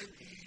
and he